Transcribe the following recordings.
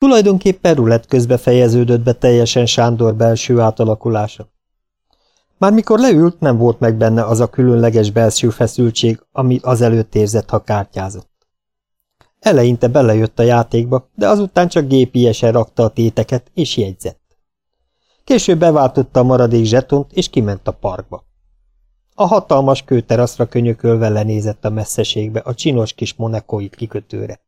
Tulajdonképpen rulett közbe fejeződött be teljesen Sándor belső átalakulása. Már mikor leült, nem volt meg benne az a különleges belső feszültség, amit azelőtt érzett, ha kártyázott. Eleinte belejött a játékba, de azután csak gépiesen rakta a téteket, és jegyzett. Később beváltotta a maradék zsetont, és kiment a parkba. A hatalmas kőteraszra könyökölve lenézett a messzeségbe a csinos kis monekóit kikötőre.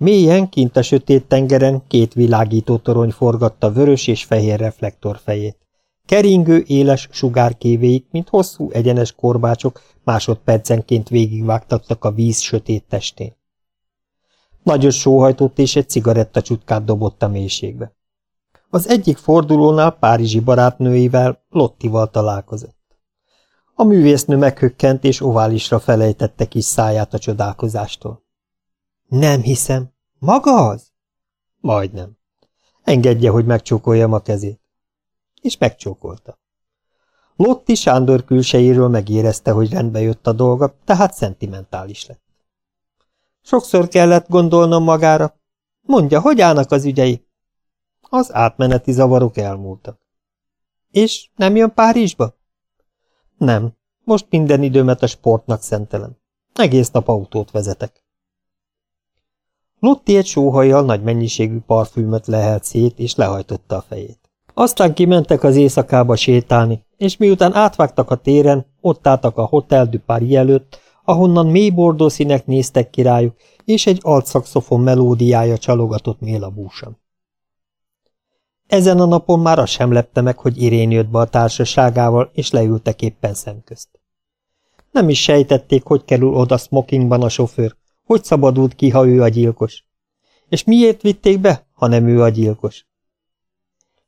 Mélyen, kint a sötét tengeren két világító torony forgatta vörös és fehér reflektor fejét. Keringő, éles sugárkévéik, mint hosszú, egyenes korbácsok másodpercenként végigvágtattak a víz sötét testén. Nagyos sóhajtott és egy cigaretta csutkát dobott a mélységbe. Az egyik fordulónál Párizsi barátnőivel, Lottival találkozott. A művésznő meghökkent és oválisra felejtette kis száját a csodálkozástól. Nem hiszem. Maga az? Majdnem. Engedje, hogy megcsókoljam a kezét. És megcsókolta. Lotti Sándor külsejéről megérezte, hogy rendbe jött a dolga, tehát szentimentális lett. Sokszor kellett gondolnom magára. Mondja, hogy állnak az ügyei? Az átmeneti zavarok elmúltak. És nem jön Párizsba? Nem. Most minden időmet a sportnak szentelem. Egész nap autót vezetek. Lotti egy sóhajjal nagy mennyiségű parfümöt lehelt szét, és lehajtotta a fejét. Aztán kimentek az éjszakába sétálni, és miután átvágtak a téren, ott álltak a Hotel du Paris előtt, ahonnan mély bordó színek néztek királyuk, és egy altszakszofon melódiája csalogatott mélabúsan. Ezen a napon már azt sem lepte meg, hogy Irén jött be a társaságával, és leültek éppen szemközt. Nem is sejtették, hogy kerül oda smokingban a sofőr, hogy szabadult ki, ha ő a gyilkos. És miért vitték be, ha nem ő a gyilkos?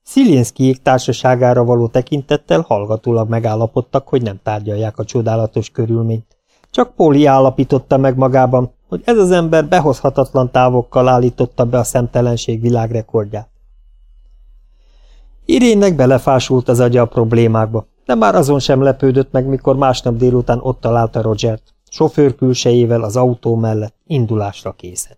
Szilinszkijék társaságára való tekintettel hallgatólag megállapodtak, hogy nem tárgyalják a csodálatos körülményt. Csak Póli állapította meg magában, hogy ez az ember behozhatatlan távokkal állította be a szemtelenség világrekordját. Irénnek belefásult az agya a problémákba, de már azon sem lepődött meg, mikor másnap délután ott találta Rogert, sofőr külsejével az autó mellett, indulásra készen.